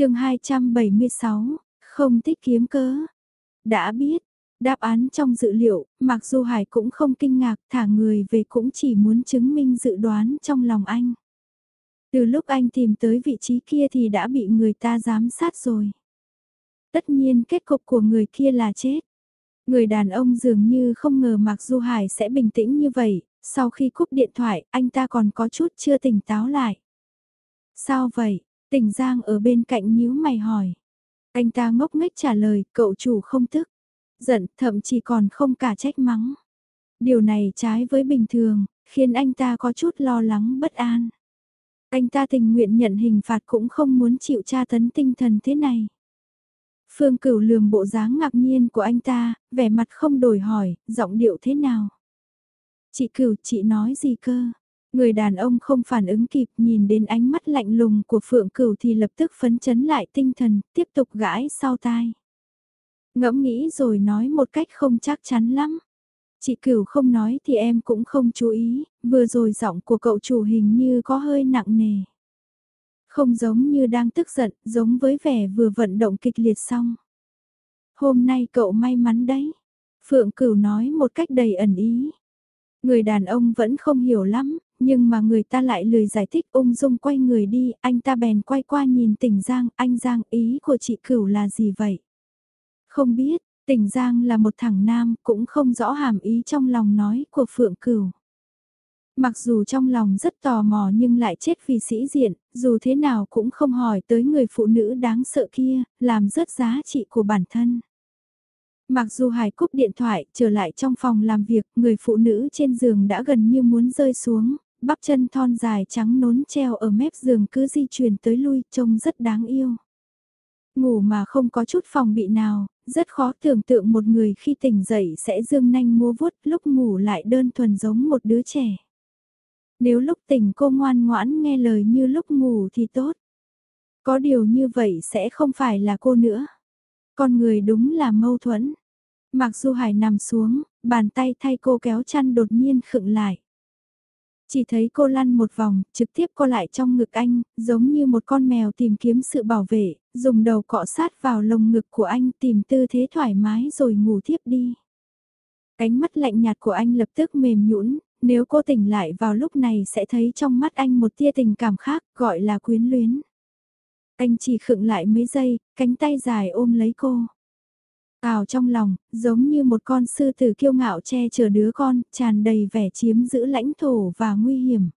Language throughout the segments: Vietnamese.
chương 276, không thích kiếm cớ. Đã biết, đáp án trong dự liệu, mặc dù Hải cũng không kinh ngạc thả người về cũng chỉ muốn chứng minh dự đoán trong lòng anh. Từ lúc anh tìm tới vị trí kia thì đã bị người ta giám sát rồi. Tất nhiên kết cục của người kia là chết. Người đàn ông dường như không ngờ Mạc Du Hải sẽ bình tĩnh như vậy, sau khi cúp điện thoại anh ta còn có chút chưa tỉnh táo lại. Sao vậy? Tình Giang ở bên cạnh nhíu mày hỏi. Anh ta ngốc nghếch trả lời, cậu chủ không tức. Giận, thậm chí còn không cả trách mắng. Điều này trái với bình thường, khiến anh ta có chút lo lắng bất an. Anh ta tình nguyện nhận hình phạt cũng không muốn chịu tra tấn tinh thần thế này. Phương Cửu lườm bộ dáng ngạc nhiên của anh ta, vẻ mặt không đổi hỏi, giọng điệu thế nào. Chị Cửu, chị nói gì cơ? Người đàn ông không phản ứng kịp nhìn đến ánh mắt lạnh lùng của Phượng Cửu thì lập tức phấn chấn lại tinh thần, tiếp tục gãi sau tai. Ngẫm nghĩ rồi nói một cách không chắc chắn lắm. Chị Cửu không nói thì em cũng không chú ý, vừa rồi giọng của cậu chủ hình như có hơi nặng nề. Không giống như đang tức giận, giống với vẻ vừa vận động kịch liệt xong. Hôm nay cậu may mắn đấy. Phượng Cửu nói một cách đầy ẩn ý. Người đàn ông vẫn không hiểu lắm, nhưng mà người ta lại lười giải thích ung dung quay người đi, anh ta bèn quay qua nhìn tỉnh Giang, anh Giang ý của chị Cửu là gì vậy? Không biết, tỉnh Giang là một thằng nam, cũng không rõ hàm ý trong lòng nói của Phượng Cửu. Mặc dù trong lòng rất tò mò nhưng lại chết vì sĩ diện, dù thế nào cũng không hỏi tới người phụ nữ đáng sợ kia, làm rớt giá trị của bản thân. Mặc dù Hải cúp điện thoại trở lại trong phòng làm việc, người phụ nữ trên giường đã gần như muốn rơi xuống, bắp chân thon dài trắng nốn treo ở mép giường cứ di chuyển tới lui trông rất đáng yêu. Ngủ mà không có chút phòng bị nào, rất khó tưởng tượng một người khi tỉnh dậy sẽ dương nanh múa vuốt lúc ngủ lại đơn thuần giống một đứa trẻ. Nếu lúc tỉnh cô ngoan ngoãn nghe lời như lúc ngủ thì tốt. Có điều như vậy sẽ không phải là cô nữa. Con người đúng là mâu thuẫn. Mặc dù Hải nằm xuống, bàn tay thay cô kéo chăn đột nhiên khựng lại. Chỉ thấy cô lăn một vòng, trực tiếp co lại trong ngực anh, giống như một con mèo tìm kiếm sự bảo vệ, dùng đầu cọ sát vào lồng ngực của anh tìm tư thế thoải mái rồi ngủ thiếp đi. Cánh mắt lạnh nhạt của anh lập tức mềm nhũn, nếu cô tỉnh lại vào lúc này sẽ thấy trong mắt anh một tia tình cảm khác, gọi là quyến luyến. Anh chỉ khựng lại mấy giây, cánh tay dài ôm lấy cô ào trong lòng, giống như một con sư tử kiêu ngạo che chở đứa con, tràn đầy vẻ chiếm giữ lãnh thổ và nguy hiểm.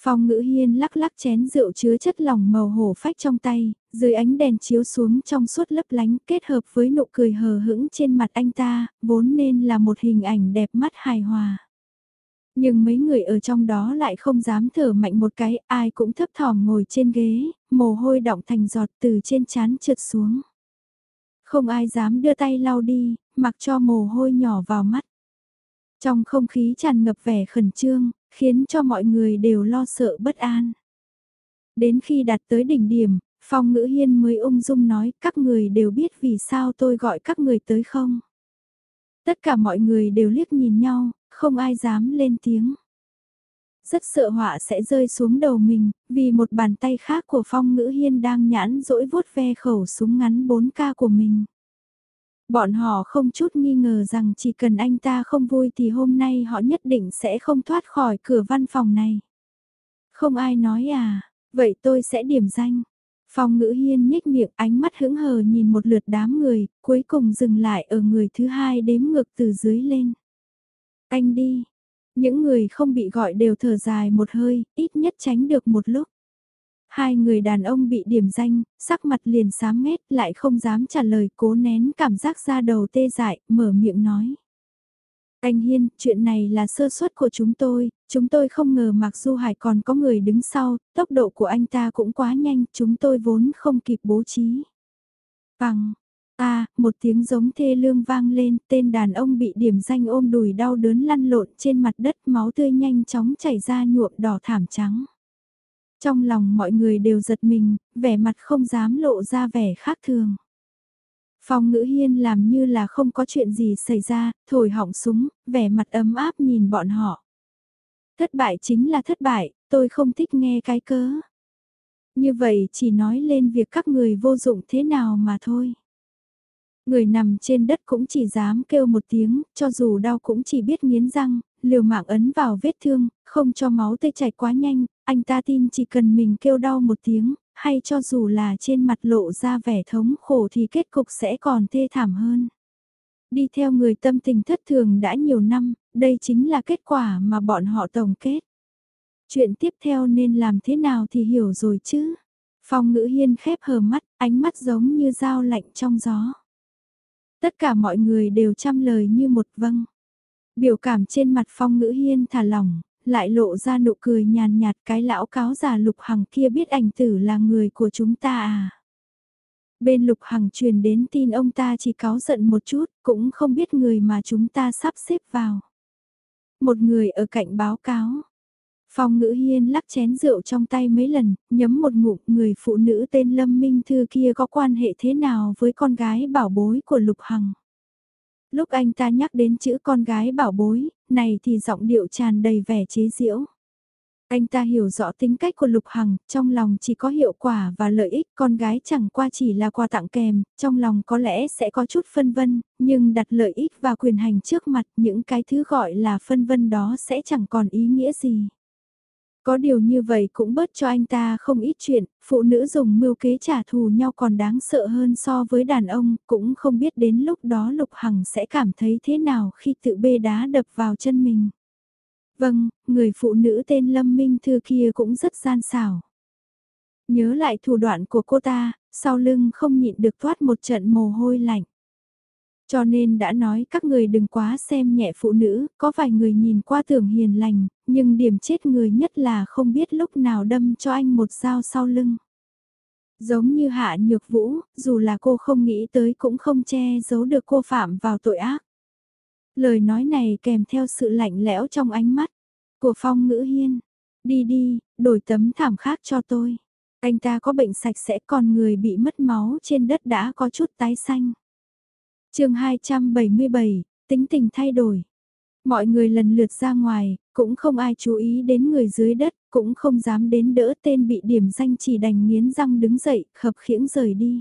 Phong ngữ hiên lắc lắc chén rượu chứa chất lỏng màu hổ phách trong tay, dưới ánh đèn chiếu xuống trong suốt lấp lánh kết hợp với nụ cười hờ hững trên mặt anh ta, vốn nên là một hình ảnh đẹp mắt hài hòa. Nhưng mấy người ở trong đó lại không dám thở mạnh một cái, ai cũng thấp thỏm ngồi trên ghế, mồ hôi đọng thành giọt từ trên chán trượt xuống. Không ai dám đưa tay lau đi, mặc cho mồ hôi nhỏ vào mắt. Trong không khí tràn ngập vẻ khẩn trương, khiến cho mọi người đều lo sợ bất an. Đến khi đạt tới đỉnh điểm, Phong Ngữ Hiên mới ung dung nói các người đều biết vì sao tôi gọi các người tới không. Tất cả mọi người đều liếc nhìn nhau, không ai dám lên tiếng. Rất sợ họa sẽ rơi xuống đầu mình, vì một bàn tay khác của Phong Ngữ Hiên đang nhãn dỗi vuốt ve khẩu súng ngắn 4K của mình. Bọn họ không chút nghi ngờ rằng chỉ cần anh ta không vui thì hôm nay họ nhất định sẽ không thoát khỏi cửa văn phòng này. Không ai nói à, vậy tôi sẽ điểm danh. Phong ngữ hiên nhếch miệng ánh mắt hững hờ nhìn một lượt đám người, cuối cùng dừng lại ở người thứ hai đếm ngược từ dưới lên. Anh đi. Những người không bị gọi đều thở dài một hơi, ít nhất tránh được một lúc. Hai người đàn ông bị điểm danh, sắc mặt liền xám mét lại không dám trả lời cố nén cảm giác ra đầu tê dại, mở miệng nói. Anh Hiên, chuyện này là sơ suất của chúng tôi, chúng tôi không ngờ mặc Du Hải còn có người đứng sau, tốc độ của anh ta cũng quá nhanh, chúng tôi vốn không kịp bố trí. Bằng, À, một tiếng giống thê lương vang lên, tên đàn ông bị điểm danh ôm đùi đau đớn lăn lộn trên mặt đất máu tươi nhanh chóng chảy ra nhuộm đỏ thảm trắng. Trong lòng mọi người đều giật mình, vẻ mặt không dám lộ ra vẻ khác thường. Phong ngữ hiên làm như là không có chuyện gì xảy ra, thổi hỏng súng, vẻ mặt ấm áp nhìn bọn họ. Thất bại chính là thất bại, tôi không thích nghe cái cớ. Như vậy chỉ nói lên việc các người vô dụng thế nào mà thôi. Người nằm trên đất cũng chỉ dám kêu một tiếng, cho dù đau cũng chỉ biết nghiến răng, liều mạng ấn vào vết thương, không cho máu tê chảy quá nhanh, anh ta tin chỉ cần mình kêu đau một tiếng, hay cho dù là trên mặt lộ ra vẻ thống khổ thì kết cục sẽ còn thê thảm hơn. Đi theo người tâm tình thất thường đã nhiều năm, đây chính là kết quả mà bọn họ tổng kết. Chuyện tiếp theo nên làm thế nào thì hiểu rồi chứ. Phong ngữ hiên khép hờ mắt, ánh mắt giống như dao lạnh trong gió. Tất cả mọi người đều chăm lời như một vâng. Biểu cảm trên mặt phong ngữ hiên thả lỏng, lại lộ ra nụ cười nhàn nhạt cái lão cáo già lục hằng kia biết ảnh tử là người của chúng ta à. Bên lục hằng truyền đến tin ông ta chỉ cáo giận một chút, cũng không biết người mà chúng ta sắp xếp vào. Một người ở cạnh báo cáo. Phong ngữ hiên lắc chén rượu trong tay mấy lần, nhấm một ngụm người phụ nữ tên Lâm Minh Thư kia có quan hệ thế nào với con gái bảo bối của Lục Hằng. Lúc anh ta nhắc đến chữ con gái bảo bối, này thì giọng điệu tràn đầy vẻ chế giễu. Anh ta hiểu rõ tính cách của Lục Hằng, trong lòng chỉ có hiệu quả và lợi ích, con gái chẳng qua chỉ là quà tặng kèm, trong lòng có lẽ sẽ có chút phân vân, nhưng đặt lợi ích và quyền hành trước mặt những cái thứ gọi là phân vân đó sẽ chẳng còn ý nghĩa gì. Có điều như vậy cũng bớt cho anh ta không ít chuyện, phụ nữ dùng mưu kế trả thù nhau còn đáng sợ hơn so với đàn ông, cũng không biết đến lúc đó Lục Hằng sẽ cảm thấy thế nào khi tự bê đá đập vào chân mình. Vâng, người phụ nữ tên Lâm Minh Thư kia cũng rất gian xảo. Nhớ lại thủ đoạn của cô ta, sau lưng không nhịn được thoát một trận mồ hôi lạnh. Cho nên đã nói các người đừng quá xem nhẹ phụ nữ, có vài người nhìn qua tưởng hiền lành, nhưng điểm chết người nhất là không biết lúc nào đâm cho anh một dao sau lưng. Giống như hạ nhược vũ, dù là cô không nghĩ tới cũng không che giấu được cô phạm vào tội ác. Lời nói này kèm theo sự lạnh lẽo trong ánh mắt của phong ngữ hiên. Đi đi, đổi tấm thảm khác cho tôi. Anh ta có bệnh sạch sẽ còn người bị mất máu trên đất đã có chút tái xanh chương 277, tính tình thay đổi. Mọi người lần lượt ra ngoài, cũng không ai chú ý đến người dưới đất, cũng không dám đến đỡ tên bị điểm danh chỉ đành nghiến răng đứng dậy, khập khiễng rời đi.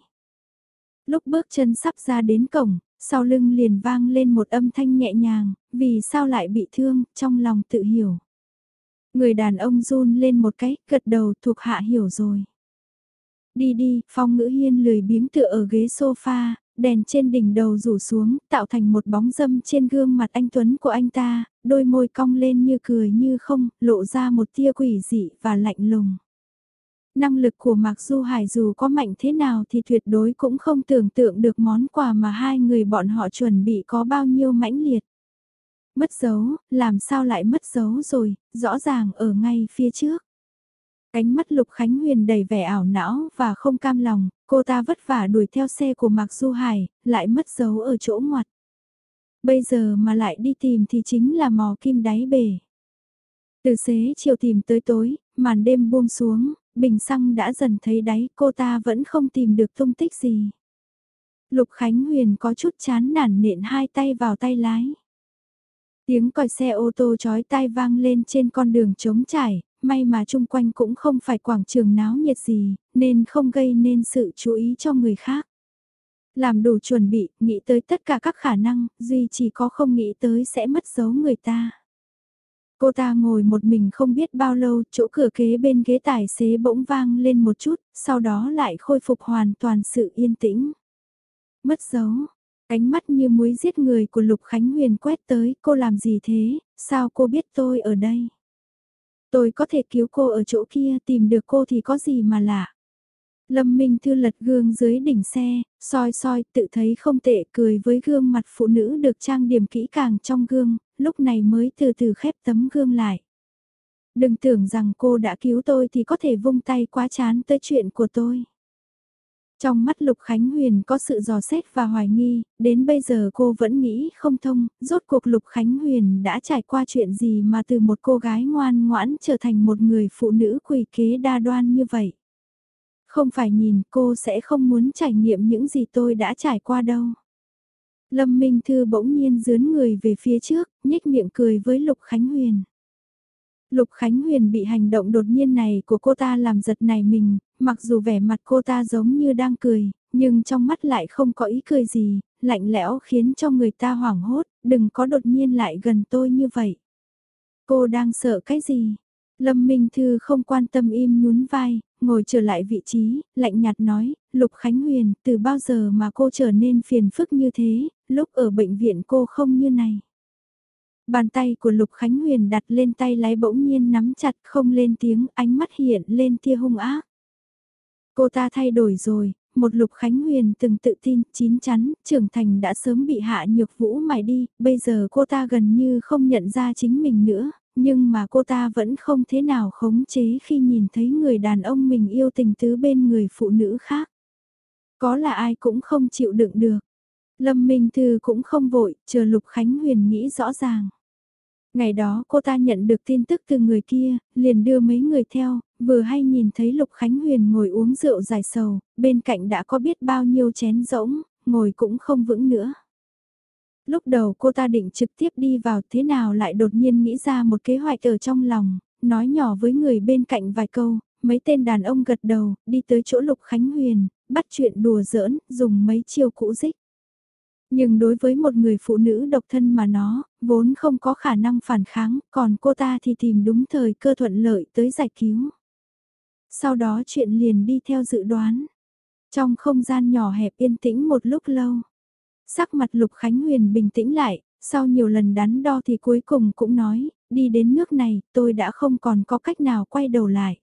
Lúc bước chân sắp ra đến cổng, sau lưng liền vang lên một âm thanh nhẹ nhàng, vì sao lại bị thương, trong lòng tự hiểu. Người đàn ông run lên một cái, gật đầu thuộc hạ hiểu rồi. Đi đi, phong ngữ hiên lười biếng tựa ở ghế sofa, đèn trên đỉnh đầu rủ xuống, tạo thành một bóng dâm trên gương mặt anh Tuấn của anh ta, đôi môi cong lên như cười như không, lộ ra một tia quỷ dị và lạnh lùng. Năng lực của Mạc Du Hải dù có mạnh thế nào thì tuyệt đối cũng không tưởng tượng được món quà mà hai người bọn họ chuẩn bị có bao nhiêu mãnh liệt. Mất dấu, làm sao lại mất dấu rồi, rõ ràng ở ngay phía trước. Ánh mắt Lục Khánh Huyền đầy vẻ ảo não và không cam lòng, cô ta vất vả đuổi theo xe của Mạc Du Hải, lại mất dấu ở chỗ ngoặt. Bây giờ mà lại đi tìm thì chính là mò kim đáy bể. Từ xế chiều tìm tới tối, màn đêm buông xuống, bình xăng đã dần thấy đáy cô ta vẫn không tìm được tung tích gì. Lục Khánh Huyền có chút chán nản nện hai tay vào tay lái. Tiếng còi xe ô tô chói tai vang lên trên con đường trống trải, may mà chung quanh cũng không phải quảng trường náo nhiệt gì, nên không gây nên sự chú ý cho người khác. Làm đủ chuẩn bị, nghĩ tới tất cả các khả năng, Duy chỉ có không nghĩ tới sẽ mất dấu người ta. Cô ta ngồi một mình không biết bao lâu, chỗ cửa kế bên ghế tài xế bỗng vang lên một chút, sau đó lại khôi phục hoàn toàn sự yên tĩnh. Mất dấu, ánh mắt như muối giết người của Lục Khánh Huyền quét tới, cô làm gì thế, sao cô biết tôi ở đây? Tôi có thể cứu cô ở chỗ kia tìm được cô thì có gì mà lạ. Lâm Minh Thư lật gương dưới đỉnh xe, soi soi tự thấy không tệ cười với gương mặt phụ nữ được trang điểm kỹ càng trong gương, lúc này mới từ từ khép tấm gương lại. Đừng tưởng rằng cô đã cứu tôi thì có thể vung tay quá chán tới chuyện của tôi. Trong mắt Lục Khánh Huyền có sự dò xét và hoài nghi, đến bây giờ cô vẫn nghĩ không thông, rốt cuộc Lục Khánh Huyền đã trải qua chuyện gì mà từ một cô gái ngoan ngoãn trở thành một người phụ nữ quỷ kế đa đoan như vậy. Không phải nhìn cô sẽ không muốn trải nghiệm những gì tôi đã trải qua đâu. Lâm Minh Thư bỗng nhiên dướn người về phía trước, nhếch miệng cười với Lục Khánh Huyền. Lục Khánh Huyền bị hành động đột nhiên này của cô ta làm giật này mình, mặc dù vẻ mặt cô ta giống như đang cười, nhưng trong mắt lại không có ý cười gì, lạnh lẽo khiến cho người ta hoảng hốt, đừng có đột nhiên lại gần tôi như vậy. Cô đang sợ cái gì? Lâm Minh Thư không quan tâm im nhún vai, ngồi trở lại vị trí, lạnh nhạt nói, Lục Khánh Huyền, từ bao giờ mà cô trở nên phiền phức như thế, lúc ở bệnh viện cô không như này. Bàn tay của Lục Khánh Huyền đặt lên tay lái bỗng nhiên nắm chặt không lên tiếng, ánh mắt hiện lên tia hung ác. Cô ta thay đổi rồi, một Lục Khánh Huyền từng tự tin, chín chắn, trưởng thành đã sớm bị hạ nhược vũ mài đi, bây giờ cô ta gần như không nhận ra chính mình nữa, nhưng mà cô ta vẫn không thế nào khống chế khi nhìn thấy người đàn ông mình yêu tình tứ bên người phụ nữ khác. Có là ai cũng không chịu đựng được. Lâm Minh Thư cũng không vội, chờ Lục Khánh Huyền nghĩ rõ ràng. Ngày đó cô ta nhận được tin tức từ người kia, liền đưa mấy người theo, vừa hay nhìn thấy Lục Khánh Huyền ngồi uống rượu dài sầu, bên cạnh đã có biết bao nhiêu chén rỗng, ngồi cũng không vững nữa. Lúc đầu cô ta định trực tiếp đi vào thế nào lại đột nhiên nghĩ ra một kế hoạch ở trong lòng, nói nhỏ với người bên cạnh vài câu, mấy tên đàn ông gật đầu, đi tới chỗ Lục Khánh Huyền, bắt chuyện đùa giỡn, dùng mấy chiêu cũ dích. Nhưng đối với một người phụ nữ độc thân mà nó, vốn không có khả năng phản kháng, còn cô ta thì tìm đúng thời cơ thuận lợi tới giải cứu. Sau đó chuyện liền đi theo dự đoán. Trong không gian nhỏ hẹp yên tĩnh một lúc lâu, sắc mặt Lục Khánh Huyền bình tĩnh lại, sau nhiều lần đắn đo thì cuối cùng cũng nói, đi đến nước này tôi đã không còn có cách nào quay đầu lại.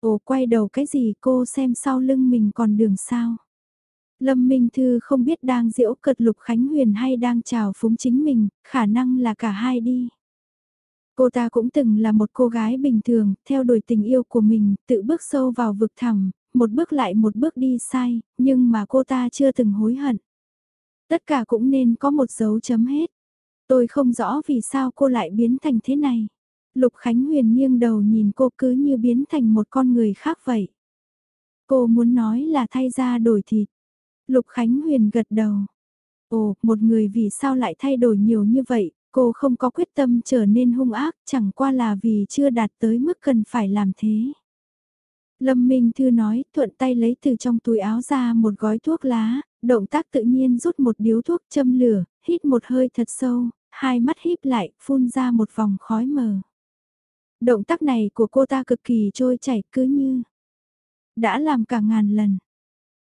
Ồ quay đầu cái gì cô xem sau lưng mình còn đường sao? Lâm Minh Thư không biết đang diễu cợt Lục Khánh Huyền hay đang chào phúng chính mình, khả năng là cả hai đi. Cô ta cũng từng là một cô gái bình thường, theo đuổi tình yêu của mình, tự bước sâu vào vực thẳm, một bước lại một bước đi sai, nhưng mà cô ta chưa từng hối hận. Tất cả cũng nên có một dấu chấm hết. Tôi không rõ vì sao cô lại biến thành thế này. Lục Khánh Huyền nghiêng đầu nhìn cô cứ như biến thành một con người khác vậy. Cô muốn nói là thay ra đổi thịt. Lục Khánh Huyền gật đầu. Ồ, một người vì sao lại thay đổi nhiều như vậy, cô không có quyết tâm trở nên hung ác, chẳng qua là vì chưa đạt tới mức cần phải làm thế. Lâm Minh Thư nói, thuận tay lấy từ trong túi áo ra một gói thuốc lá, động tác tự nhiên rút một điếu thuốc châm lửa, hít một hơi thật sâu, hai mắt híp lại, phun ra một vòng khói mờ. Động tác này của cô ta cực kỳ trôi chảy cứ như đã làm cả ngàn lần.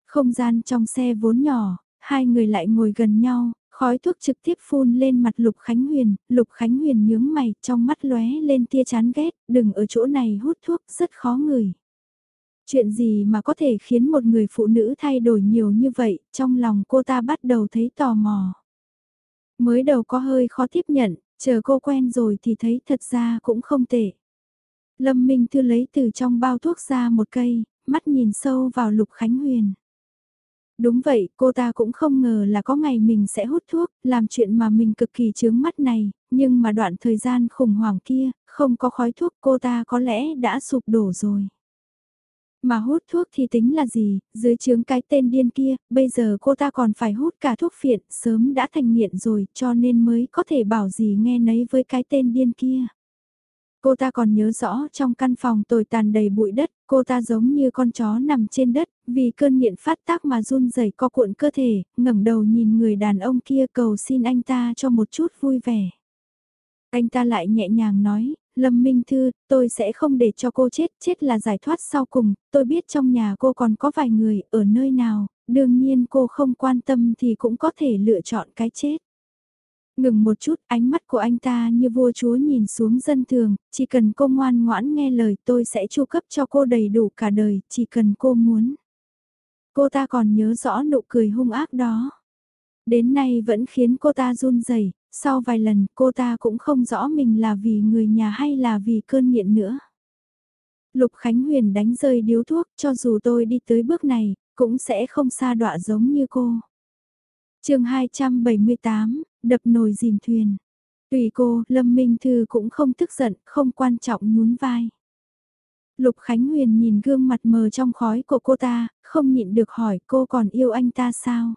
Không gian trong xe vốn nhỏ, hai người lại ngồi gần nhau, khói thuốc trực tiếp phun lên mặt Lục Khánh Huyền, Lục Khánh Huyền nhướng mày, trong mắt lóe lên tia chán ghét, đừng ở chỗ này hút thuốc, rất khó ngửi. Chuyện gì mà có thể khiến một người phụ nữ thay đổi nhiều như vậy, trong lòng cô ta bắt đầu thấy tò mò. Mới đầu có hơi khó tiếp nhận, chờ cô quen rồi thì thấy thật ra cũng không tệ. Lâm Minh Thư lấy từ trong bao thuốc ra một cây, mắt nhìn sâu vào Lục Khánh Huyền. Đúng vậy, cô ta cũng không ngờ là có ngày mình sẽ hút thuốc, làm chuyện mà mình cực kỳ chướng mắt này, nhưng mà đoạn thời gian khủng hoảng kia, không có khói thuốc cô ta có lẽ đã sụp đổ rồi. Mà hút thuốc thì tính là gì, dưới chướng cái tên điên kia, bây giờ cô ta còn phải hút cả thuốc phiện, sớm đã thành nghiện rồi, cho nên mới có thể bảo gì nghe nấy với cái tên điên kia. Cô ta còn nhớ rõ trong căn phòng tồi tàn đầy bụi đất, cô ta giống như con chó nằm trên đất, vì cơn nghiện phát tác mà run rẩy co cuộn cơ thể, ngẩng đầu nhìn người đàn ông kia cầu xin anh ta cho một chút vui vẻ. Anh ta lại nhẹ nhàng nói, Lâm Minh Thư, tôi sẽ không để cho cô chết, chết là giải thoát sau cùng, tôi biết trong nhà cô còn có vài người, ở nơi nào, đương nhiên cô không quan tâm thì cũng có thể lựa chọn cái chết. Ngừng một chút, ánh mắt của anh ta như vua chúa nhìn xuống dân thường, chỉ cần cô ngoan ngoãn nghe lời tôi sẽ chu cấp cho cô đầy đủ cả đời, chỉ cần cô muốn. Cô ta còn nhớ rõ nụ cười hung ác đó. Đến nay vẫn khiến cô ta run rẩy. sau vài lần cô ta cũng không rõ mình là vì người nhà hay là vì cơn nghiện nữa. Lục Khánh Huyền đánh rơi điếu thuốc, cho dù tôi đi tới bước này, cũng sẽ không xa đọa giống như cô. chương 278, đập nồi dìm thuyền. Tùy cô, Lâm Minh Thư cũng không tức giận, không quan trọng nhún vai. Lục Khánh Huyền nhìn gương mặt mờ trong khói của cô ta, không nhịn được hỏi cô còn yêu anh ta sao?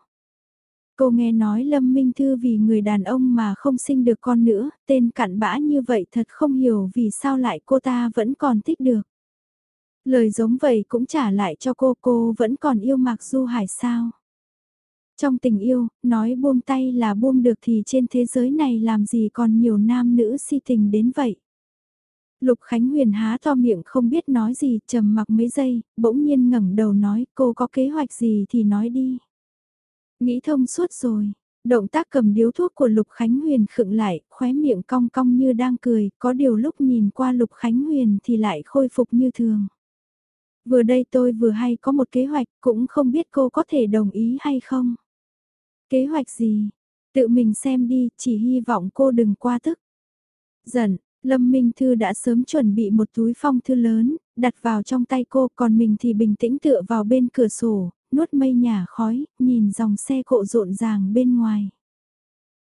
Cô nghe nói Lâm Minh Thư vì người đàn ông mà không sinh được con nữa, tên cặn bã như vậy thật không hiểu vì sao lại cô ta vẫn còn thích được. Lời giống vậy cũng trả lại cho cô, cô vẫn còn yêu Mạc Du Hải sao? Trong tình yêu, nói buông tay là buông được thì trên thế giới này làm gì còn nhiều nam nữ si tình đến vậy? Lục Khánh Huyền há to miệng không biết nói gì, trầm mặc mấy giây, bỗng nhiên ngẩng đầu nói cô có kế hoạch gì thì nói đi. Nghĩ thông suốt rồi, động tác cầm điếu thuốc của Lục Khánh Huyền khựng lại, khóe miệng cong cong như đang cười, có điều lúc nhìn qua Lục Khánh Huyền thì lại khôi phục như thường. Vừa đây tôi vừa hay có một kế hoạch, cũng không biết cô có thể đồng ý hay không. Kế hoạch gì? Tự mình xem đi, chỉ hy vọng cô đừng qua tức. Giận, Lâm Minh Thư đã sớm chuẩn bị một túi phong thư lớn, đặt vào trong tay cô còn mình thì bình tĩnh tựa vào bên cửa sổ, nuốt mây nhả khói, nhìn dòng xe cộ rộn ràng bên ngoài.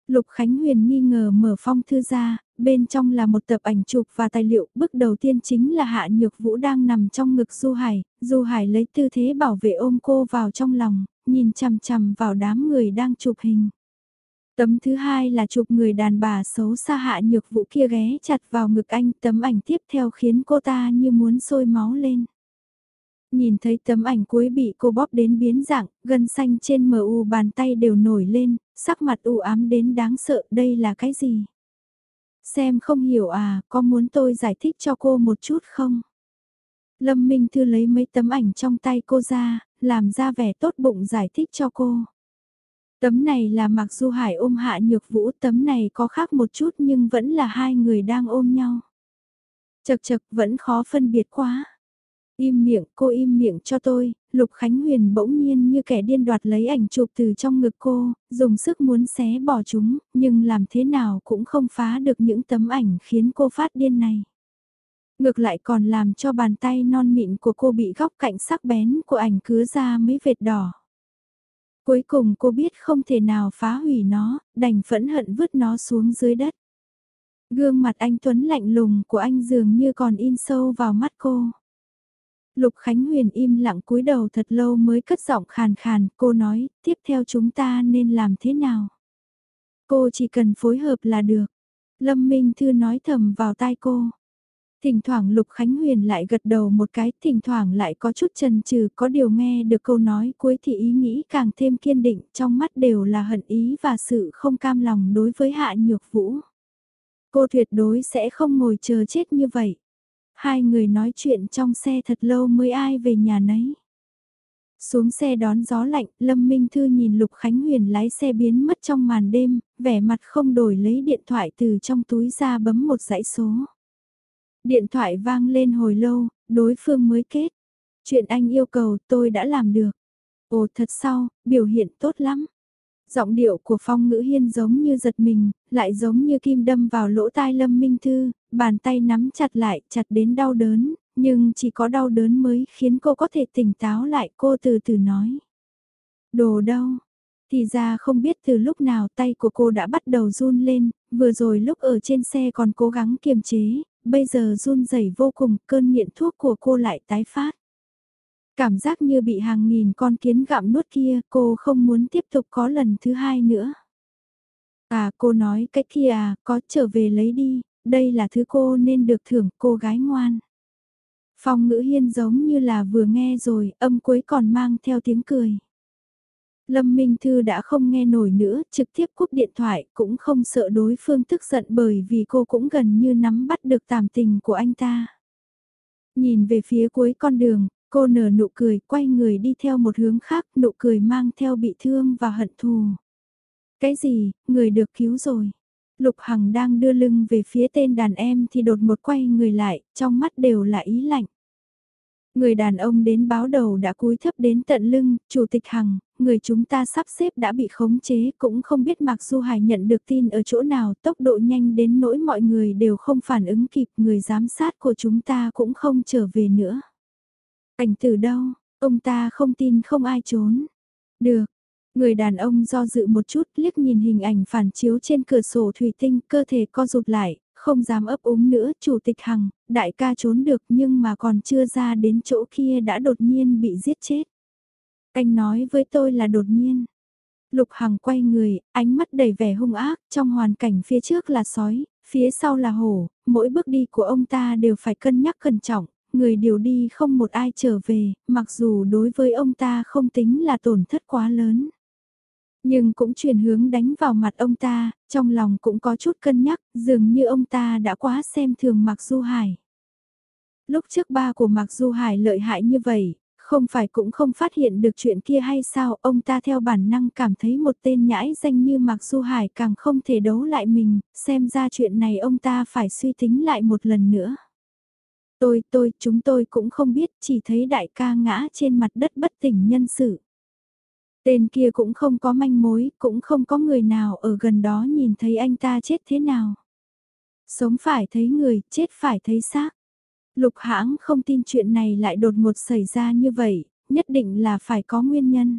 Lục Khánh Huyền nghi ngờ mở phong thư ra, bên trong là một tập ảnh chụp và tài liệu. Bước đầu tiên chính là Hạ Nhược Vũ đang nằm trong ngực Du Hải, Du Hải lấy tư thế bảo vệ ôm cô vào trong lòng, nhìn chằm chằm vào đám người đang chụp hình. Tấm thứ hai là chụp người đàn bà xấu xa Hạ Nhược Vũ kia ghé chặt vào ngực anh. Tấm ảnh tiếp theo khiến cô ta như muốn sôi máu lên. Nhìn thấy tấm ảnh cuối bị cô bóp đến biến dạng, gân xanh trên mờ u bàn tay đều nổi lên, sắc mặt u ám đến đáng sợ, đây là cái gì? Xem không hiểu à, có muốn tôi giải thích cho cô một chút không? Lâm Minh Thư lấy mấy tấm ảnh trong tay cô ra, làm ra vẻ tốt bụng giải thích cho cô. Tấm này là Mạc Du Hải ôm Hạ Nhược Vũ, tấm này có khác một chút nhưng vẫn là hai người đang ôm nhau. Chật chật vẫn khó phân biệt quá. Im miệng, cô im miệng cho tôi, Lục Khánh Huyền bỗng nhiên như kẻ điên đoạt lấy ảnh chụp từ trong ngực cô, dùng sức muốn xé bỏ chúng, nhưng làm thế nào cũng không phá được những tấm ảnh khiến cô phát điên này. Ngược lại còn làm cho bàn tay non mịn của cô bị góc cạnh sắc bén của ảnh cứa ra mấy vệt đỏ. Cuối cùng cô biết không thể nào phá hủy nó, đành phẫn hận vứt nó xuống dưới đất. Gương mặt anh Tuấn lạnh lùng của anh dường như còn in sâu vào mắt cô. Lục Khánh Huyền im lặng cúi đầu thật lâu mới cất giọng khàn khàn, cô nói, tiếp theo chúng ta nên làm thế nào? Cô chỉ cần phối hợp là được. Lâm Minh Thư nói thầm vào tai cô. Thỉnh thoảng Lục Khánh Huyền lại gật đầu một cái, thỉnh thoảng lại có chút chần chừ, có điều nghe được câu nói cuối thì ý nghĩ càng thêm kiên định, trong mắt đều là hận ý và sự không cam lòng đối với Hạ Nhược Vũ. Cô tuyệt đối sẽ không ngồi chờ chết như vậy. Hai người nói chuyện trong xe thật lâu mới ai về nhà nấy. Xuống xe đón gió lạnh, Lâm Minh Thư nhìn Lục Khánh Huyền lái xe biến mất trong màn đêm, vẻ mặt không đổi lấy điện thoại từ trong túi ra bấm một dãy số. Điện thoại vang lên hồi lâu, đối phương mới kết. Chuyện anh yêu cầu tôi đã làm được. Ồ thật sao, biểu hiện tốt lắm. Giọng điệu của Phong Ngữ Hiên giống như giật mình, lại giống như kim đâm vào lỗ tai Lâm Minh Thư, bàn tay nắm chặt lại, chặt đến đau đớn, nhưng chỉ có đau đớn mới khiến cô có thể tỉnh táo lại cô từ từ nói. Đồ đâu? Thì ra không biết từ lúc nào tay của cô đã bắt đầu run lên, vừa rồi lúc ở trên xe còn cố gắng kiềm chế, bây giờ run rẩy vô cùng, cơn nghiện thuốc của cô lại tái phát. Cảm giác như bị hàng nghìn con kiến gặm nuốt kia, cô không muốn tiếp tục có lần thứ hai nữa. À cô nói cái kia à, có trở về lấy đi, đây là thứ cô nên được thưởng cô gái ngoan. Phong ngữ hiên giống như là vừa nghe rồi, âm cuối còn mang theo tiếng cười. Lâm Minh Thư đã không nghe nổi nữa, trực tiếp cúp điện thoại, cũng không sợ đối phương tức giận bởi vì cô cũng gần như nắm bắt được tàm tình của anh ta. Nhìn về phía cuối con đường, cô nở nụ cười, quay người đi theo một hướng khác, nụ cười mang theo bị thương và hận thù. Cái gì, người được cứu rồi. Lục Hằng đang đưa lưng về phía tên đàn em thì đột một quay người lại, trong mắt đều là ý lạnh. Người đàn ông đến báo đầu đã cúi thấp đến tận lưng, Chủ tịch Hằng, người chúng ta sắp xếp đã bị khống chế cũng không biết Mạc Du Hải nhận được tin ở chỗ nào tốc độ nhanh đến nỗi mọi người đều không phản ứng kịp người giám sát của chúng ta cũng không trở về nữa. Cảnh từ đâu, ông ta không tin không ai trốn. Được, Người đàn ông do dự một chút liếc nhìn hình ảnh phản chiếu trên cửa sổ thủy tinh cơ thể co rụt lại, không dám ấp úng nữa. Chủ tịch Hằng, đại ca trốn được nhưng mà còn chưa ra đến chỗ kia đã đột nhiên bị giết chết. Anh nói với tôi là đột nhiên. Lục Hằng quay người, ánh mắt đầy vẻ hung ác, trong hoàn cảnh phía trước là sói, phía sau là hổ, mỗi bước đi của ông ta đều phải cân nhắc cẩn trọng, người điều đi không một ai trở về, mặc dù đối với ông ta không tính là tổn thất quá lớn. Nhưng cũng chuyển hướng đánh vào mặt ông ta, trong lòng cũng có chút cân nhắc, dường như ông ta đã quá xem thường Mạc Du Hải. Lúc trước ba của Mạc Du Hải lợi hại như vậy, không phải cũng không phát hiện được chuyện kia hay sao, ông ta theo bản năng cảm thấy một tên nhãi danh như Mạc Du Hải càng không thể đấu lại mình, xem ra chuyện này ông ta phải suy tính lại một lần nữa. Tôi, tôi, chúng tôi cũng không biết, chỉ thấy đại ca ngã trên mặt đất bất tỉnh nhân sự. Tên kia cũng không có manh mối, cũng không có người nào ở gần đó nhìn thấy anh ta chết thế nào. Sống phải thấy người, chết phải thấy xác. Lục hãng không tin chuyện này lại đột ngột xảy ra như vậy, nhất định là phải có nguyên nhân.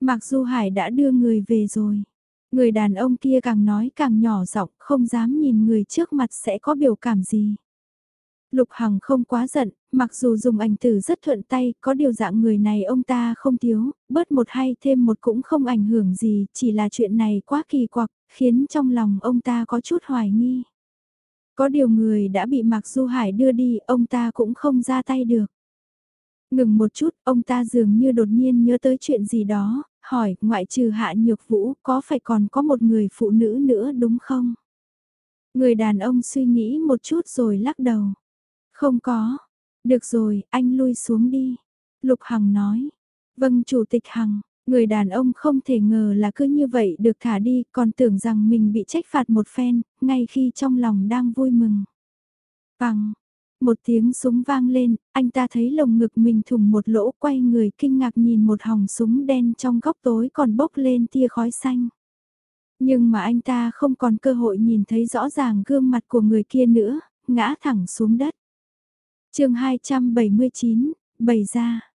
Mặc dù Hải đã đưa người về rồi. Người đàn ông kia càng nói càng nhỏ giọng, không dám nhìn người trước mặt sẽ có biểu cảm gì. Lục Hằng không quá giận, mặc dù dùng ảnh tử rất thuận tay, có điều dạng người này ông ta không thiếu, bớt một hay thêm một cũng không ảnh hưởng gì, chỉ là chuyện này quá kỳ quặc, khiến trong lòng ông ta có chút hoài nghi. Có điều người đã bị Mạc Du Hải đưa đi, ông ta cũng không ra tay được. Ngừng một chút, ông ta dường như đột nhiên nhớ tới chuyện gì đó, hỏi, ngoại trừ hạ nhược vũ, có phải còn có một người phụ nữ nữa đúng không? Người đàn ông suy nghĩ một chút rồi lắc đầu. Không có. Được rồi, anh lui xuống đi. Lục Hằng nói. Vâng Chủ tịch Hằng, người đàn ông không thể ngờ là cứ như vậy được thả đi, còn tưởng rằng mình bị trách phạt một phen, ngay khi trong lòng đang vui mừng. Bằng, một tiếng súng vang lên, anh ta thấy lồng ngực mình thùng một lỗ quay người kinh ngạc nhìn một hòng súng đen trong góc tối còn bốc lên tia khói xanh. Nhưng mà anh ta không còn cơ hội nhìn thấy rõ ràng gương mặt của người kia nữa, ngã thẳng xuống đất chương 279, bày ra.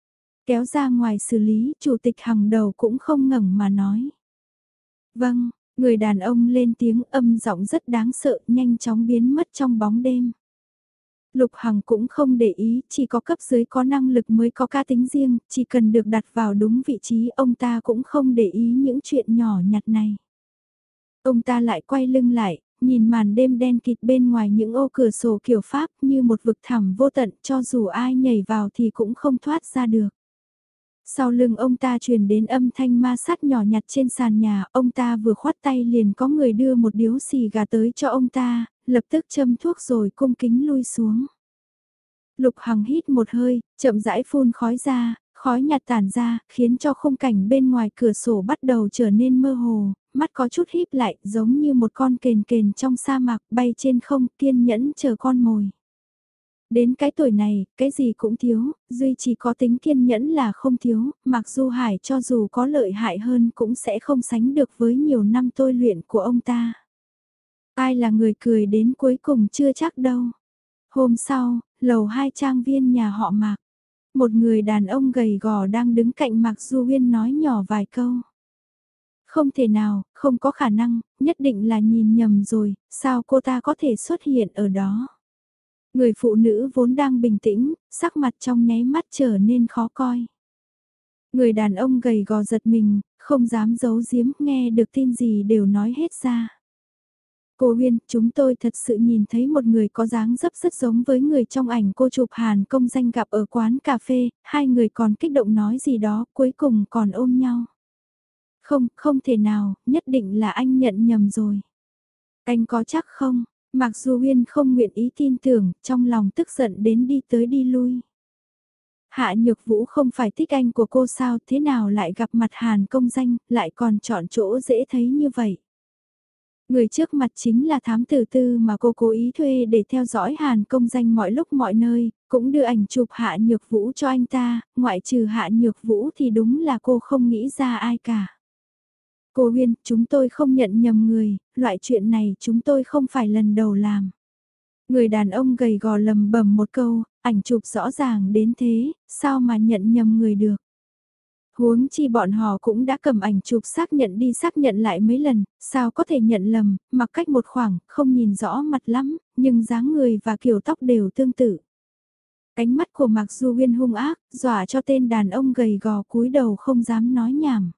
Kéo ra ngoài xử lý, chủ tịch hàng đầu cũng không ngẩng mà nói. Vâng, người đàn ông lên tiếng âm giọng rất đáng sợ, nhanh chóng biến mất trong bóng đêm. Lục Hằng cũng không để ý, chỉ có cấp dưới có năng lực mới có ca tính riêng, chỉ cần được đặt vào đúng vị trí ông ta cũng không để ý những chuyện nhỏ nhặt này. Ông ta lại quay lưng lại, nhìn màn đêm đen kịt bên ngoài những ô cửa sổ kiểu Pháp như một vực thẳm vô tận cho dù ai nhảy vào thì cũng không thoát ra được. Sau lưng ông ta truyền đến âm thanh ma sát nhỏ nhặt trên sàn nhà, ông ta vừa khoát tay liền có người đưa một điếu xì gà tới cho ông ta, lập tức châm thuốc rồi cung kính lui xuống. Lục Hằng hít một hơi, chậm rãi phun khói ra, khói nhạt tản ra, khiến cho khung cảnh bên ngoài cửa sổ bắt đầu trở nên mơ hồ, mắt có chút híp lại giống như một con kền kền trong sa mạc bay trên không kiên nhẫn chờ con mồi. Đến cái tuổi này, cái gì cũng thiếu, duy chỉ có tính kiên nhẫn là không thiếu, mặc dù Hải cho dù có lợi hại hơn cũng sẽ không sánh được với nhiều năm tôi luyện của ông ta. Ai là người cười đến cuối cùng chưa chắc đâu. Hôm sau, lầu hai trang viên nhà họ Mạc. Một người đàn ông gầy gò đang đứng cạnh Mạc Du Huyên nói nhỏ vài câu. Không thể nào, không có khả năng, nhất định là nhìn nhầm rồi, sao cô ta có thể xuất hiện ở đó. Người phụ nữ vốn đang bình tĩnh, sắc mặt trong nháy mắt trở nên khó coi. Người đàn ông gầy gò giật mình, không dám giấu giếm nghe được tin gì đều nói hết ra. Cô Huyên, chúng tôi thật sự nhìn thấy một người có dáng dấp rất giống với người trong ảnh cô chụp Hàn công danh gặp ở quán cà phê, hai người còn kích động nói gì đó, cuối cùng còn ôm nhau. Không, không thể nào, nhất định là anh nhận nhầm rồi. Anh có chắc không? Mặc dù Huyên không nguyện ý tin tưởng, trong lòng tức giận đến đi tới đi lui. Hạ Nhược Vũ không phải thích anh của cô sao thế nào lại gặp mặt Hàn công danh, lại còn chọn chỗ dễ thấy như vậy. Người trước mặt chính là thám tử tư mà cô cố ý thuê để theo dõi Hàn công danh mọi lúc mọi nơi, cũng đưa ảnh chụp Hạ Nhược Vũ cho anh ta, ngoại trừ Hạ Nhược Vũ thì đúng là cô không nghĩ ra ai cả. Cô Huyên, chúng tôi không nhận nhầm người, loại chuyện này chúng tôi không phải lần đầu làm. Người đàn ông gầy gò lầm bầm một câu, ảnh chụp rõ ràng đến thế, sao mà nhận nhầm người được. Huống chi bọn họ cũng đã cầm ảnh chụp xác nhận đi xác nhận lại mấy lần, sao có thể nhận lầm, mặc cách một khoảng, không nhìn rõ mặt lắm, nhưng dáng người và kiểu tóc đều tương tự. Cánh mắt của Mạc Du Huyên hung ác, dọa cho tên đàn ông gầy gò cúi đầu không dám nói nhảm.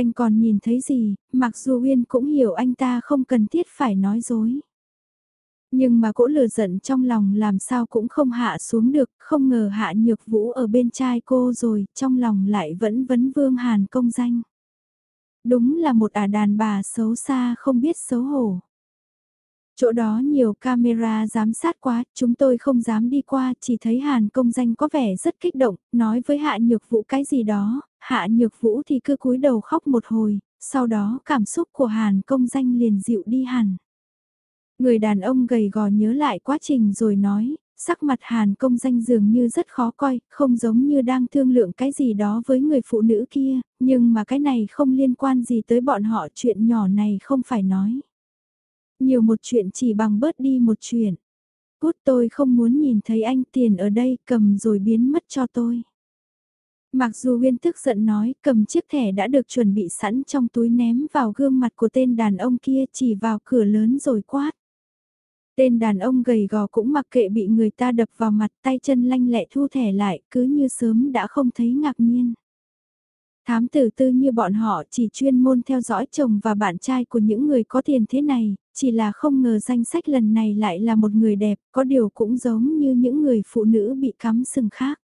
Anh còn nhìn thấy gì, mặc dù Uyên cũng hiểu anh ta không cần thiết phải nói dối. Nhưng mà cỗ lừa giận trong lòng làm sao cũng không hạ xuống được, không ngờ hạ nhược vũ ở bên trai cô rồi, trong lòng lại vẫn vấn vương hàn công danh. Đúng là một ả đàn bà xấu xa không biết xấu hổ. Chỗ đó nhiều camera giám sát quá, chúng tôi không dám đi qua, chỉ thấy Hàn công danh có vẻ rất kích động, nói với Hạ Nhược Vũ cái gì đó, Hạ Nhược Vũ thì cứ cúi đầu khóc một hồi, sau đó cảm xúc của Hàn công danh liền dịu đi hẳn. Người đàn ông gầy gò nhớ lại quá trình rồi nói, sắc mặt Hàn công danh dường như rất khó coi, không giống như đang thương lượng cái gì đó với người phụ nữ kia, nhưng mà cái này không liên quan gì tới bọn họ chuyện nhỏ này không phải nói. Nhiều một chuyện chỉ bằng bớt đi một chuyện. Cút tôi không muốn nhìn thấy anh tiền ở đây cầm rồi biến mất cho tôi. Mặc dù uyên tức giận nói cầm chiếc thẻ đã được chuẩn bị sẵn trong túi ném vào gương mặt của tên đàn ông kia chỉ vào cửa lớn rồi quát. Tên đàn ông gầy gò cũng mặc kệ bị người ta đập vào mặt tay chân lanh lẹ thu thẻ lại cứ như sớm đã không thấy ngạc nhiên. Thám tử tư như bọn họ chỉ chuyên môn theo dõi chồng và bạn trai của những người có tiền thế này, chỉ là không ngờ danh sách lần này lại là một người đẹp, có điều cũng giống như những người phụ nữ bị cắm sừng khác.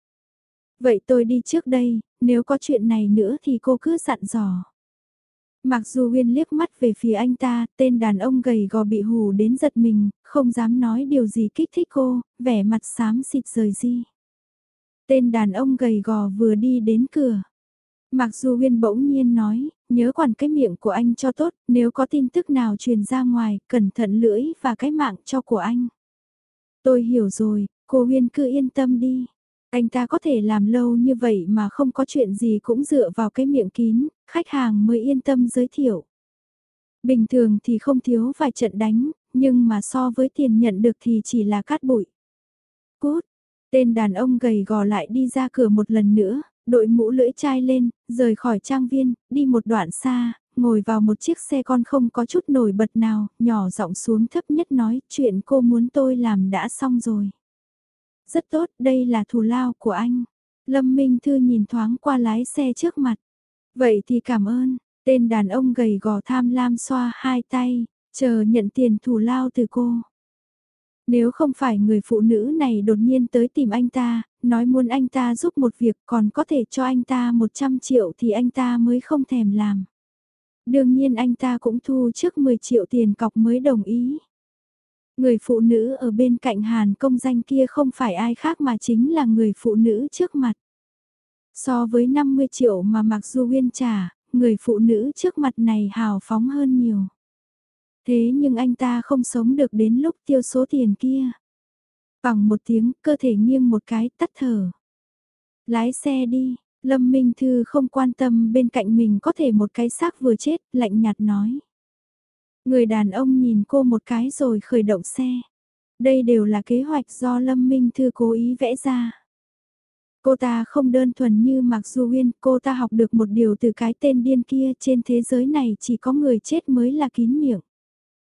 Vậy tôi đi trước đây, nếu có chuyện này nữa thì cô cứ dặn dò. Mặc dù Huyên liếc mắt về phía anh ta, tên đàn ông gầy gò bị hù đến giật mình, không dám nói điều gì kích thích cô, vẻ mặt xám xịt rời đi. Tên đàn ông gầy gò vừa đi đến cửa. Mặc dù Huyên bỗng nhiên nói, nhớ quản cái miệng của anh cho tốt, nếu có tin tức nào truyền ra ngoài, cẩn thận lưỡi và cái mạng cho của anh. Tôi hiểu rồi, cô Huyên cứ yên tâm đi. Anh ta có thể làm lâu như vậy mà không có chuyện gì cũng dựa vào cái miệng kín, khách hàng mới yên tâm giới thiệu. Bình thường thì không thiếu vài trận đánh, nhưng mà so với tiền nhận được thì chỉ là cát bụi. Cút, tên đàn ông gầy gò lại đi ra cửa một lần nữa, đội mũ lưỡi chai lên, rời khỏi trang viên, đi một đoạn xa, ngồi vào một chiếc xe con không có chút nổi bật nào, nhỏ giọng xuống thấp nhất nói chuyện cô muốn tôi làm đã xong rồi. Rất tốt, đây là thù lao của anh. Lâm Minh Thư nhìn thoáng qua lái xe trước mặt. Vậy thì cảm ơn, tên đàn ông gầy gò tham lam xoa hai tay, chờ nhận tiền thù lao từ cô. Nếu không phải người phụ nữ này đột nhiên tới tìm anh ta, nói muốn anh ta giúp một việc còn có thể cho anh ta 100 triệu thì anh ta mới không thèm làm. Đương nhiên anh ta cũng thu trước 10 triệu tiền cọc mới đồng ý. Người phụ nữ ở bên cạnh Hàn công danh kia không phải ai khác mà chính là người phụ nữ trước mặt. So với 50 triệu mà Mạc Du Uyên trả, người phụ nữ trước mặt này hào phóng hơn nhiều. Thế nhưng anh ta không sống được đến lúc tiêu số tiền kia. Bằng một tiếng, cơ thể nghiêng một cái, tắt thở. Lái xe đi, Lâm Minh Thư không quan tâm bên cạnh mình có thể một cái xác vừa chết, lạnh nhạt nói. Người đàn ông nhìn cô một cái rồi khởi động xe. Đây đều là kế hoạch do Lâm Minh Thư cố ý vẽ ra. Cô ta không đơn thuần như Mạc Du Uyên, cô ta học được một điều từ cái tên điên kia trên thế giới này chỉ có người chết mới là kín miệng.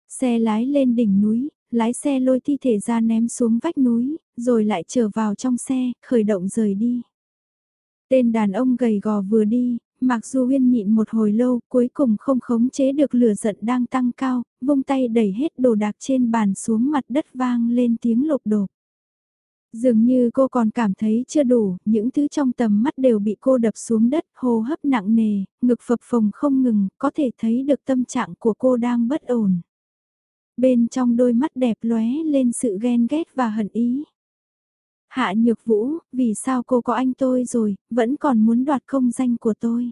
Xe lái lên đỉnh núi, lái xe lôi thi thể ra ném xuống vách núi, rồi lại trở vào trong xe, khởi động rời đi. Tên đàn ông gầy gò vừa đi, Mạc Du Huyên nhịn một hồi lâu, cuối cùng không khống chế được lửa giận đang tăng cao, vung tay đẩy hết đồ đạc trên bàn xuống mặt đất vang lên tiếng lục đột. Dường như cô còn cảm thấy chưa đủ, những thứ trong tầm mắt đều bị cô đập xuống đất, hô hấp nặng nề, ngực phập phồng không ngừng, có thể thấy được tâm trạng của cô đang bất ổn. Bên trong đôi mắt đẹp lóe lên sự ghen ghét và hận ý. Hạ nhược vũ, vì sao cô có anh tôi rồi, vẫn còn muốn đoạt công danh của tôi.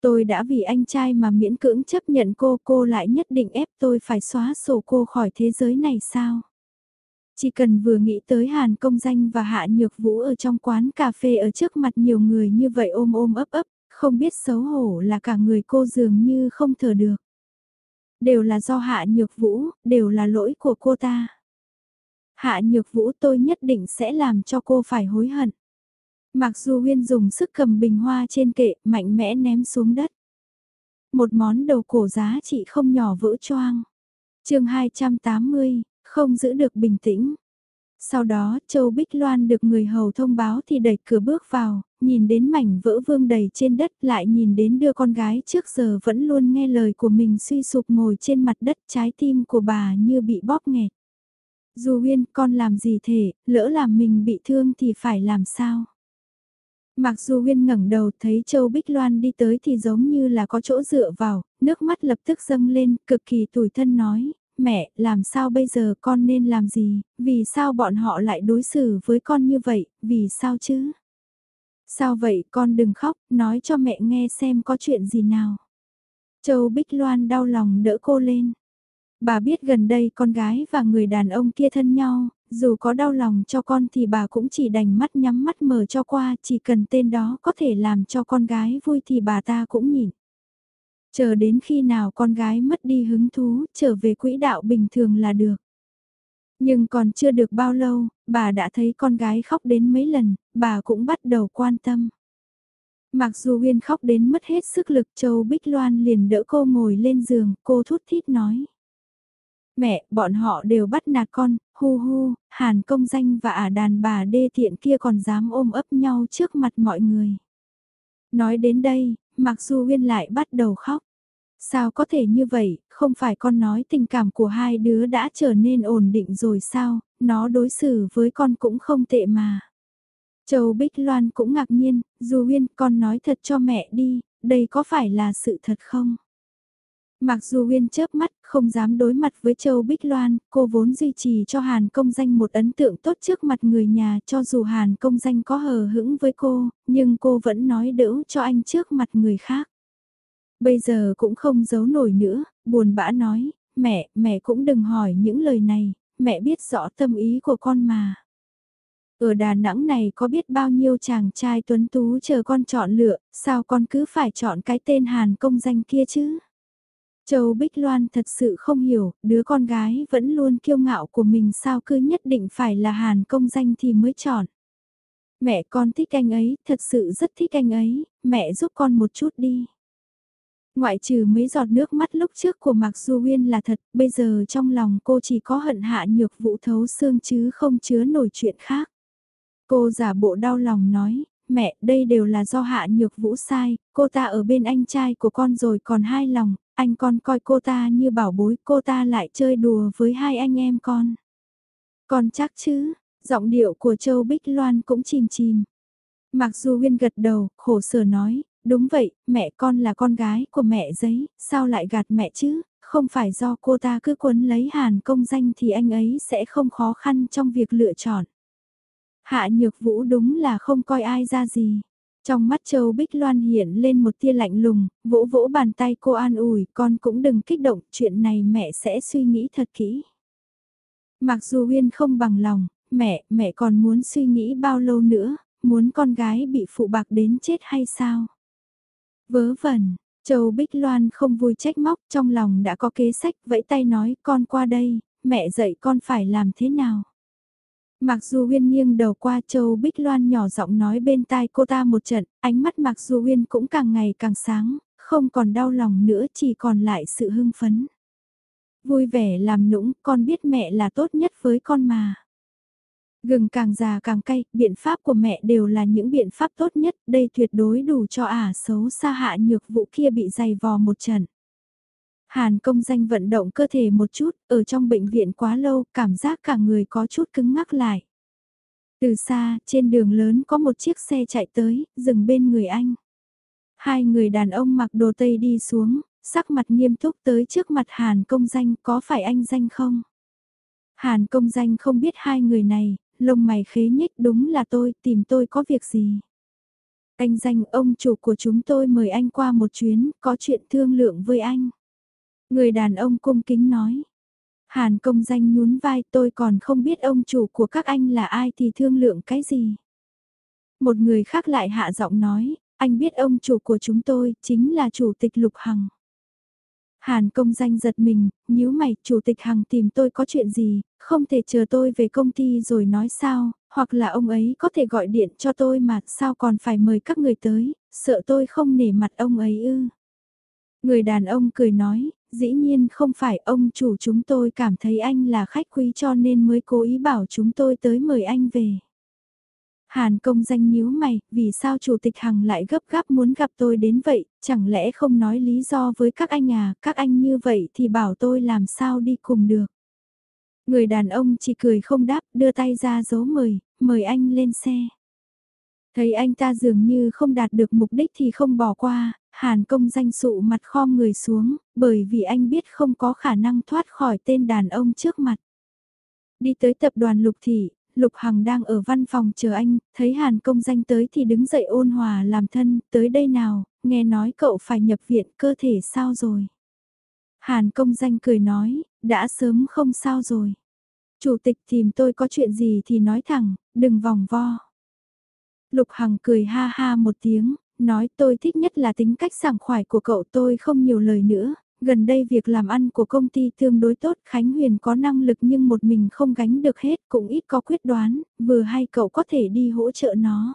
Tôi đã vì anh trai mà miễn cưỡng chấp nhận cô, cô lại nhất định ép tôi phải xóa sổ cô khỏi thế giới này sao? Chỉ cần vừa nghĩ tới Hàn Công Danh và Hạ Nhược Vũ ở trong quán cà phê ở trước mặt nhiều người như vậy ôm ôm ấp ấp, không biết xấu hổ là cả người cô dường như không thở được. Đều là do Hạ Nhược Vũ, đều là lỗi của cô ta. Hạ nhược vũ tôi nhất định sẽ làm cho cô phải hối hận. Mặc dù Huyên dùng sức cầm bình hoa trên kệ mạnh mẽ ném xuống đất. Một món đầu cổ giá trị không nhỏ vỡ choang. chương 280, không giữ được bình tĩnh. Sau đó Châu Bích Loan được người hầu thông báo thì đẩy cửa bước vào, nhìn đến mảnh vỡ vương đầy trên đất lại nhìn đến đưa con gái trước giờ vẫn luôn nghe lời của mình suy sụp ngồi trên mặt đất trái tim của bà như bị bóp nghẹt. Du Huyên con làm gì thể, lỡ làm mình bị thương thì phải làm sao? Mặc dù Huyên ngẩng đầu thấy Châu Bích Loan đi tới thì giống như là có chỗ dựa vào, nước mắt lập tức dâng lên, cực kỳ tủi thân nói, mẹ, làm sao bây giờ con nên làm gì, vì sao bọn họ lại đối xử với con như vậy, vì sao chứ? Sao vậy con đừng khóc, nói cho mẹ nghe xem có chuyện gì nào. Châu Bích Loan đau lòng đỡ cô lên. Bà biết gần đây con gái và người đàn ông kia thân nhau, dù có đau lòng cho con thì bà cũng chỉ đành mắt nhắm mắt mở cho qua, chỉ cần tên đó có thể làm cho con gái vui thì bà ta cũng nhìn Chờ đến khi nào con gái mất đi hứng thú, trở về quỹ đạo bình thường là được. Nhưng còn chưa được bao lâu, bà đã thấy con gái khóc đến mấy lần, bà cũng bắt đầu quan tâm. Mặc dù Huyên khóc đến mất hết sức lực Châu Bích Loan liền đỡ cô ngồi lên giường, cô thút thít nói. Mẹ, bọn họ đều bắt nạt con, hu hu, hàn công danh và ả đàn bà đê thiện kia còn dám ôm ấp nhau trước mặt mọi người. Nói đến đây, mặc dù uyên lại bắt đầu khóc. Sao có thể như vậy, không phải con nói tình cảm của hai đứa đã trở nên ổn định rồi sao, nó đối xử với con cũng không tệ mà. Châu Bích Loan cũng ngạc nhiên, dù uyên con nói thật cho mẹ đi, đây có phải là sự thật không? Mặc dù uyên chớp mắt, không dám đối mặt với Châu Bích Loan, cô vốn duy trì cho Hàn công danh một ấn tượng tốt trước mặt người nhà cho dù Hàn công danh có hờ hững với cô, nhưng cô vẫn nói đỡ cho anh trước mặt người khác. Bây giờ cũng không giấu nổi nữa, buồn bã nói, mẹ, mẹ cũng đừng hỏi những lời này, mẹ biết rõ tâm ý của con mà. Ở Đà Nẵng này có biết bao nhiêu chàng trai tuấn tú chờ con chọn lựa, sao con cứ phải chọn cái tên Hàn công danh kia chứ? Châu Bích Loan thật sự không hiểu, đứa con gái vẫn luôn kiêu ngạo của mình sao cứ nhất định phải là Hàn công danh thì mới chọn. Mẹ con thích anh ấy, thật sự rất thích anh ấy, mẹ giúp con một chút đi. Ngoại trừ mấy giọt nước mắt lúc trước của Mạc Du Huyên là thật, bây giờ trong lòng cô chỉ có hận hạ nhược vũ thấu xương chứ không chứa nổi chuyện khác. Cô giả bộ đau lòng nói, mẹ, đây đều là do hạ nhược vũ sai, cô ta ở bên anh trai của con rồi còn hai lòng, anh con coi cô ta như bảo bối, cô ta lại chơi đùa với hai anh em con. Con chắc chứ, giọng điệu của Châu Bích Loan cũng chìm chìm. Mặc dù Nguyên gật đầu, khổ sở nói, đúng vậy, mẹ con là con gái của mẹ giấy, sao lại gạt mẹ chứ, không phải do cô ta cứ quấn lấy hàn công danh thì anh ấy sẽ không khó khăn trong việc lựa chọn. Hạ nhược vũ đúng là không coi ai ra gì. Trong mắt Châu Bích Loan hiện lên một tia lạnh lùng, vỗ vỗ bàn tay cô an ủi, con cũng đừng kích động, chuyện này mẹ sẽ suy nghĩ thật kỹ. Mặc dù uyên không bằng lòng, mẹ, mẹ còn muốn suy nghĩ bao lâu nữa, muốn con gái bị phụ bạc đến chết hay sao? Vớ vẩn, Châu Bích Loan không vui trách móc, trong lòng đã có kế sách, vẫy tay nói, con qua đây, mẹ dạy con phải làm thế nào? Mặc dù Huyên nghiêng đầu qua Châu Bích Loan nhỏ giọng nói bên tai cô ta một trận, ánh mắt Mặc dù Huyên cũng càng ngày càng sáng, không còn đau lòng nữa chỉ còn lại sự hưng phấn. Vui vẻ làm nũng, con biết mẹ là tốt nhất với con mà. Gừng càng già càng cay, biện pháp của mẹ đều là những biện pháp tốt nhất, đây tuyệt đối đủ cho ả xấu xa hạ nhược vụ kia bị dày vò một trận. Hàn công danh vận động cơ thể một chút, ở trong bệnh viện quá lâu, cảm giác cả người có chút cứng ngắc lại. Từ xa, trên đường lớn có một chiếc xe chạy tới, dừng bên người anh. Hai người đàn ông mặc đồ tây đi xuống, sắc mặt nghiêm túc tới trước mặt Hàn công danh có phải anh danh không? Hàn công danh không biết hai người này, lông mày khế nhích đúng là tôi, tìm tôi có việc gì? Anh danh ông chủ của chúng tôi mời anh qua một chuyến, có chuyện thương lượng với anh. Người đàn ông cung kính nói. Hàn công danh nhún vai tôi còn không biết ông chủ của các anh là ai thì thương lượng cái gì. Một người khác lại hạ giọng nói, anh biết ông chủ của chúng tôi chính là chủ tịch Lục Hằng. Hàn công danh giật mình, nhíu mày, chủ tịch Hằng tìm tôi có chuyện gì, không thể chờ tôi về công ty rồi nói sao, hoặc là ông ấy có thể gọi điện cho tôi mà sao còn phải mời các người tới, sợ tôi không nể mặt ông ấy ư. Người đàn ông cười nói, dĩ nhiên không phải ông chủ chúng tôi cảm thấy anh là khách quý cho nên mới cố ý bảo chúng tôi tới mời anh về. Hàn công danh nhíu mày, vì sao chủ tịch Hằng lại gấp gáp muốn gặp tôi đến vậy, chẳng lẽ không nói lý do với các anh à, các anh như vậy thì bảo tôi làm sao đi cùng được. Người đàn ông chỉ cười không đáp, đưa tay ra dấu mời, mời anh lên xe. Thấy anh ta dường như không đạt được mục đích thì không bỏ qua, Hàn công danh sụ mặt khom người xuống, bởi vì anh biết không có khả năng thoát khỏi tên đàn ông trước mặt. Đi tới tập đoàn Lục Thị, Lục Hằng đang ở văn phòng chờ anh, thấy Hàn công danh tới thì đứng dậy ôn hòa làm thân, tới đây nào, nghe nói cậu phải nhập viện, cơ thể sao rồi? Hàn công danh cười nói, đã sớm không sao rồi. Chủ tịch tìm tôi có chuyện gì thì nói thẳng, đừng vòng vo. Lục Hằng cười ha ha một tiếng, nói tôi thích nhất là tính cách sảng khoái của cậu tôi không nhiều lời nữa. Gần đây việc làm ăn của công ty tương đối tốt, Khánh Huyền có năng lực nhưng một mình không gánh được hết, cũng ít có quyết đoán, vừa hay cậu có thể đi hỗ trợ nó.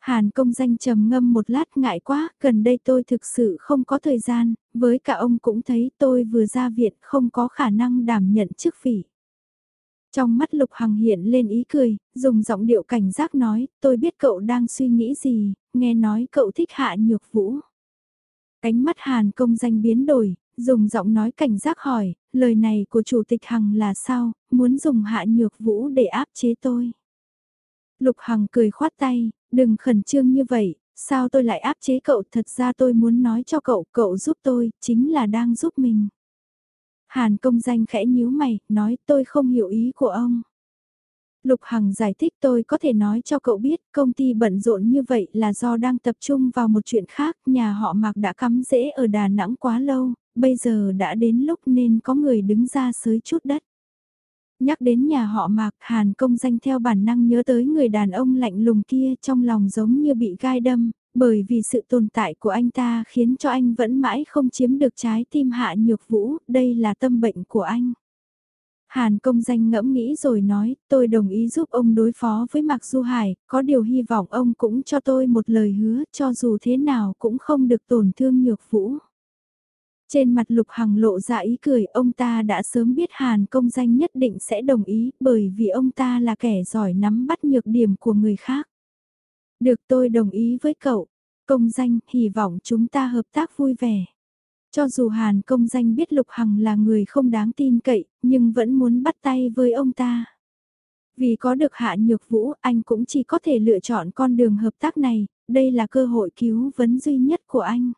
Hàn công danh trầm ngâm một lát ngại quá, gần đây tôi thực sự không có thời gian, với cả ông cũng thấy tôi vừa ra viện không có khả năng đảm nhận chức vị. Trong mắt Lục Hằng hiện lên ý cười, dùng giọng điệu cảnh giác nói, tôi biết cậu đang suy nghĩ gì, nghe nói cậu thích hạ nhược vũ. Cánh mắt Hàn công danh biến đổi, dùng giọng nói cảnh giác hỏi, lời này của Chủ tịch Hằng là sao, muốn dùng hạ nhược vũ để áp chế tôi. Lục Hằng cười khoát tay, đừng khẩn trương như vậy, sao tôi lại áp chế cậu, thật ra tôi muốn nói cho cậu, cậu giúp tôi, chính là đang giúp mình. Hàn công danh khẽ nhíu mày, nói tôi không hiểu ý của ông. Lục Hằng giải thích tôi có thể nói cho cậu biết công ty bận rộn như vậy là do đang tập trung vào một chuyện khác, nhà họ Mạc đã cắm rễ ở Đà Nẵng quá lâu, bây giờ đã đến lúc nên có người đứng ra sới chút đất. Nhắc đến nhà họ Mạc Hàn công danh theo bản năng nhớ tới người đàn ông lạnh lùng kia trong lòng giống như bị gai đâm, bởi vì sự tồn tại của anh ta khiến cho anh vẫn mãi không chiếm được trái tim hạ nhược vũ, đây là tâm bệnh của anh. Hàn công danh ngẫm nghĩ rồi nói, tôi đồng ý giúp ông đối phó với Mạc Du Hải, có điều hy vọng ông cũng cho tôi một lời hứa cho dù thế nào cũng không được tổn thương nhược vũ. Trên mặt Lục Hằng lộ ra ý cười, ông ta đã sớm biết Hàn công danh nhất định sẽ đồng ý bởi vì ông ta là kẻ giỏi nắm bắt nhược điểm của người khác. Được tôi đồng ý với cậu. Công danh, hy vọng chúng ta hợp tác vui vẻ. Cho dù Hàn công danh biết Lục Hằng là người không đáng tin cậy, nhưng vẫn muốn bắt tay với ông ta. Vì có được hạ nhược vũ, anh cũng chỉ có thể lựa chọn con đường hợp tác này, đây là cơ hội cứu vấn duy nhất của anh.